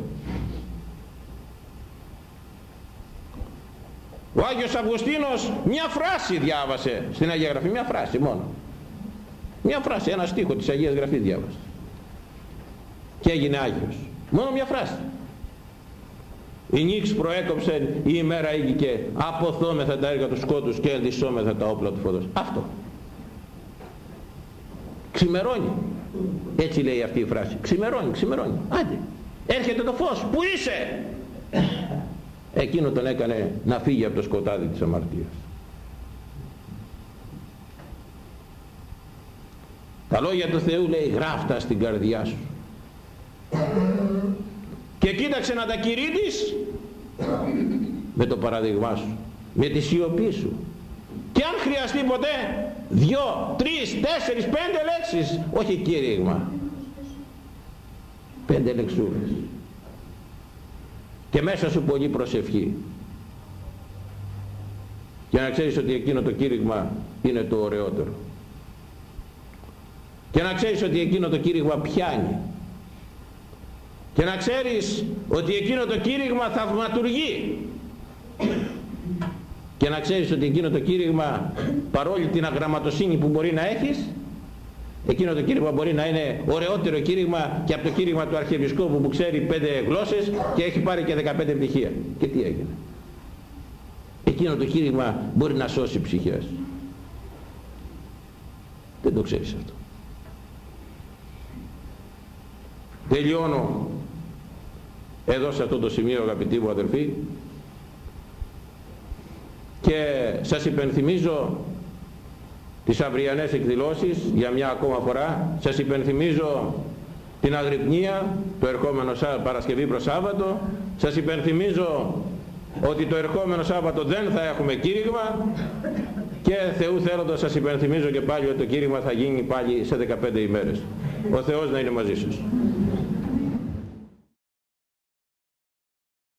Ο Άγιος Αυγουστίνος μια φράση διάβασε στην Αγία Γραφή, μια φράση μόνο. Μια φράση, ένα στίχο της Αγίας Γραφής διάβασε. Και έγινε Άγιος. Μόνο μια φράση. Η νύξ προέκοψε, η ημέρα ήγηκε, αποθόμεθα τα έργα του σκότους και ενδυσσόμεθα τα όπλα του φωτός. Αυτό. Ξημερώνει. Έτσι λέει αυτή η φράση. Ξημερώνει, ξημερώνει. Άντε. Έρχεται το φως. Πού είσαι; Εκείνο τον έκανε να φύγει από το σκοτάδι της αμαρτίας. Τα λόγια του Θεού λέει γράφτα στην καρδιά σου. Και κοίταξε να τα κηρύττεις με το παραδειγμά σου, με τη σιωπή σου. Και αν χρειαστεί ποτέ δυο, τρεις, τέσσερις, πέντε λέξεις, όχι κήρυγμα. Πέντε λεξούρες. Και μέσα σου πολύ προσευχή. Για να ξέρεις ότι εκείνο το κήρυγμα είναι το ωραιότερο. Και να ξέρεις ότι εκείνο το κήρυγμα πιάνει. Και να ξέρεις ότι εκείνο το κήρυγμα θαυματουργεί. Και να ξέρεις ότι εκείνο το κήρυγμα παρόλη την αγραμματοσύνη που μπορεί να έχεις εκείνο το κήρυγμα μπορεί να είναι ωραιότερο κήρυγμα και από το κήρυγμα του Αρχιεπισκόπου που ξέρει πέντε γλώσσες και έχει πάρει και 15 πτυχία. Και τι έγινε. Εκείνο το κήρυγμα μπορεί να σώσει ψυχές. Δεν το ξέρεις αυτό. Τελειώνω εδώ σε αυτό το σημείο αγαπητοί μου αδερφοί και σας υπενθυμίζω τις αυριανές εκδηλώσεις για μια ακόμα φορά. Σας υπενθυμίζω την αγρυπνία το ερχόμενο Παρασκευή προς Σάββατο. Σας υπενθυμίζω ότι το ερχόμενο Σάββατο δεν θα έχουμε κήρυγμα. Και Θεού θέλοντας σας υπενθυμίζω και πάλι ότι το κήρυγμα θα γίνει πάλι σε 15 ημέρες. Ο Θεός να είναι μαζί σας